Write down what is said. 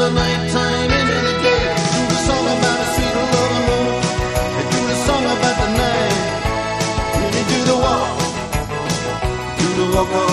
the nighttime into the day. Do the song about a sweet love and roll. They do the song about the night. Really do the walk. Do the walk